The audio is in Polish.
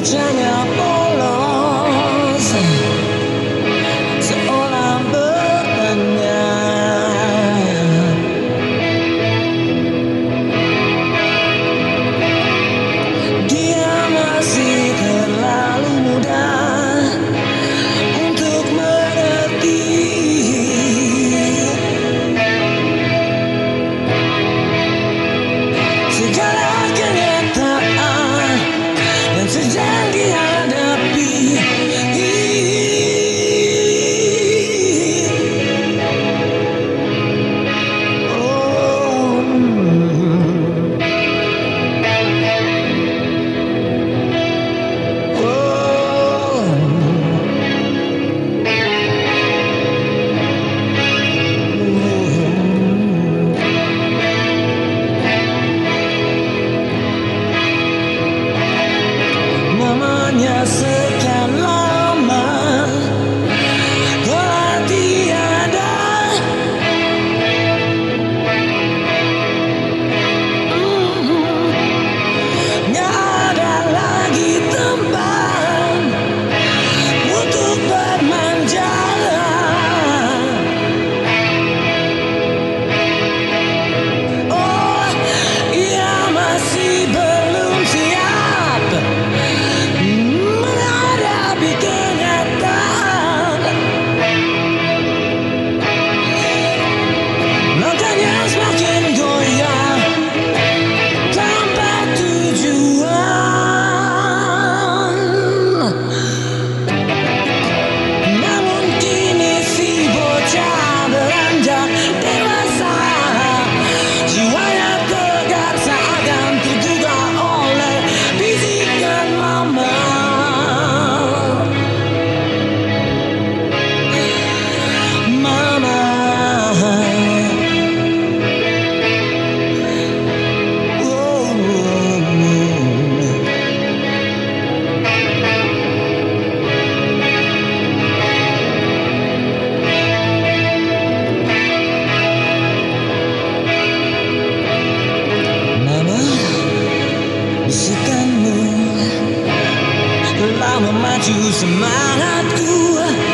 Wajahnya polos, seolah choose a man at